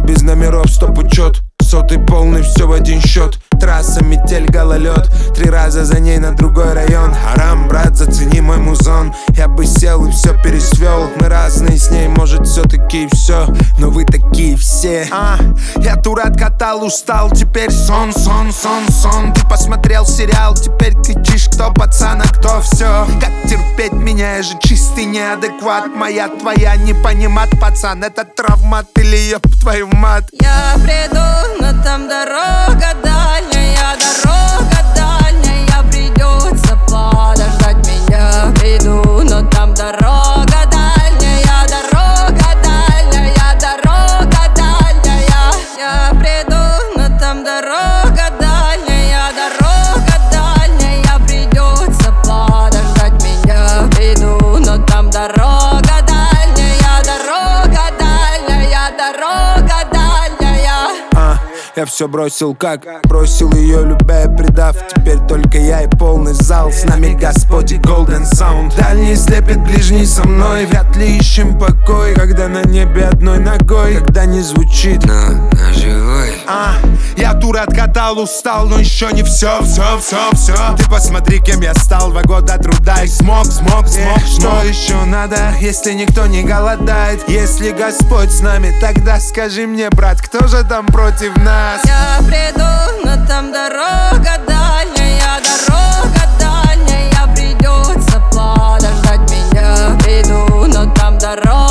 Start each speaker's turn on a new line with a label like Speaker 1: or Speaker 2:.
Speaker 1: Без номеров, стоп учет Сотый полный, все в один счет Трасса, метель, гололед. Три раза за ней на другой район. Харам, брат, зацени мой музон. Я бы сел и все пересвел Мы разные с ней, может все-таки все Но вы такие все. А, Я тур откатал, устал. Теперь сон, сон, сон, сон. Ты посмотрел сериал, теперь кричишь Кто пацан, а кто все Как терпеть меня, я же чистый неадекват. Моя, твоя, не понимать, пацан. Это травмат или ёб твою мать?
Speaker 2: Я приду, но там дорога но я
Speaker 1: все бросил как Бросил ее, любя и предав. Теперь только я и полный зал. С нами Господь и Golden Sound. Дальний слепит ближний со мной. Вряд ли ищем покой Когда на небе одной ногой. Когда не звучит
Speaker 3: Но живой.
Speaker 1: А, Я тур откатал, устал, но еще не все, все, все, все Ты посмотри, кем я стал, два года труда и смог, смог, смог Что еще надо, если никто не голодает? Если Господь с нами, тогда скажи мне, брат, кто же там против против нас.
Speaker 2: Я приду, но там дорога дальняя Дорога дальняя, придется подождать меня. Приду, но там дорога